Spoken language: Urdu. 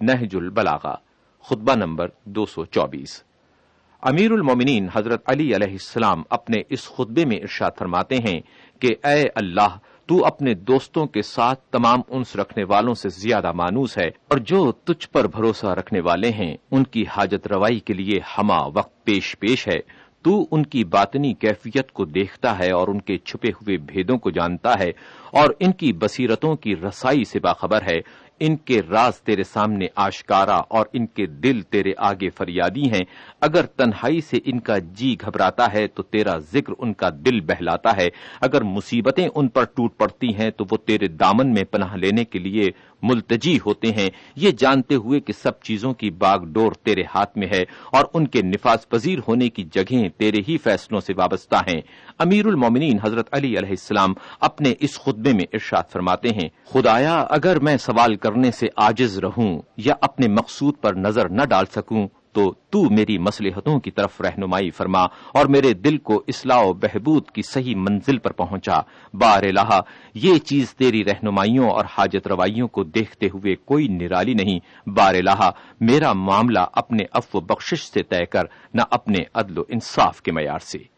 نہج البلاغا خطبہ نمبر دو سو چوبیس۔ امیر المومنین حضرت علی علیہ السلام اپنے اس خطبے میں ارشاد فرماتے ہیں کہ اے اللہ، تو اپنے دوستوں کے ساتھ تمام انس رکھنے والوں سے زیادہ مانوس ہے اور جو تجھ پر بھروسہ رکھنے والے ہیں، ان کی حاجت روائی کے لیے ہما وقت پیش پیش ہے۔ تو ان کی باطنی کیفیت کو دیکھتا ہے اور ان کے چھپے ہوئے بھیدوں کو جانتا ہے۔ اور ان کی بصیرتوں کی رسائی سے باخبر ہے۔ ان کے راز تیرے سامنے آشکارا اور ان کے دل تیرے آگے فریادی ہیں۔ اگر تنہائی سے ان کا جی گھبراتا ہے تو تیرا ذکر ان کا دل بہلاتا ہے۔ اگر مصیبتیں ان پر ٹوٹ پڑتی ہیں تو وہ تیرے دامن میں پناہ لینے کے لیے ملتجی ہوتے ہیں۔ یہ جانتے ہوئے کہ سب چیزوں کی باغ ڈور تیرے ہاتھ میں ہے اور ان کے نفاذ پذیر ہونے کی جگہیں تیرے ہی فیصلوں سے وابستہ ہیں۔ امیر المومنین حضرت علی علیہ السلام اپنے اس خطبے میں ارشاد فرماتے ہیں، خدایا، اگر میں سوال کرنے سے آجز رہوں یا اپنے مقصود پر نظر نہ ڈال سکوں، تو تو میری مسلحتوں کی طرف رہنمائی فرما اور میرے دل کو اصلاح و بہبود کی صحیح منزل پر پہنچا۔ بار الہ، یہ چیز تیری رہنمائیوں اور حاجت روائیوں کو دیکھتے ہوئے کوئی نرالی نہیں۔ بار الہ، میرا معاملہ اپنے اف و بخشش سے طے کر، نہ اپنے عدل و انصاف کے معیار سے۔